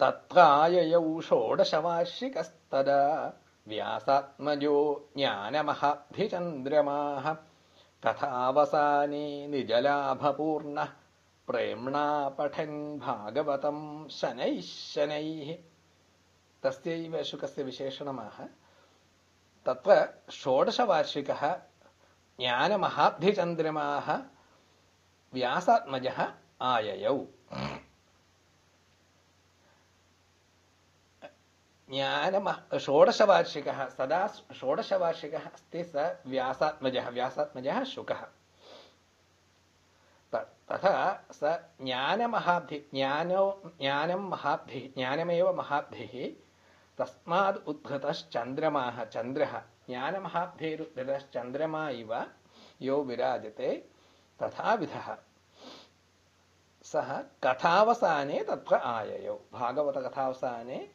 तत्राययौ षोडशवार्षिकस्तदा व्यासात्मजो ज्ञानमहाब्धिचन्द्रमाः कथावसाने निजलाभपूर्णः। प्रेम्णा पठन् भागवतम् शनैः शनैः। तस्यैव शुकस्य विशेषणमाह तत्र षोडशवार्षिकः। ज्ञानमहाब्धिचन्द्रमाः व्यासात्मजः आययौ ज्ञानम षोडशवार्षिकः, सदा षोडशवार्षिकः अस्ति स व्यासात्मजः व्यासात्मजः शुकः। तथा स ज्ञानमहाब्धि, ज्ञानो, ज्ञानं महाब्धिः, ज्ञानमेव महाब्धिः, तस्माद् उद्भृतश्चन्द्रमाः चन्द्रः ज्ञानमहाब्धिरुद्भृतश्चन्द्रमा इव यो विराजते तथाविधः। सः कथावसाने तत्र आययौ। भागवतकथावसाने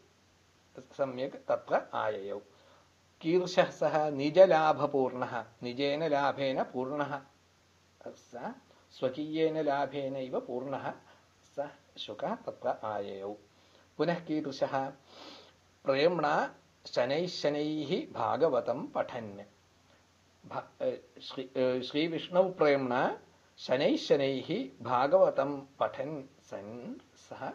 सम्यक् तत्र आययौ। कीदृशः सः? निजलाभपूर्णः। निजेन लाभेन पूर्णः। स स्वकीयेन लाभेन इव पूर्णः। स शुकः तत्र आययौ। पुनः कीदृशः? प्रेम्णा शनैः शनैः भागवतं पठन्। श्री श्रीविष्णौ प्रेम्णा शनैः शनैः भागवतं पठन् सन् सः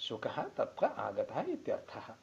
शुकः तत्र आगतः इत्यर्थः।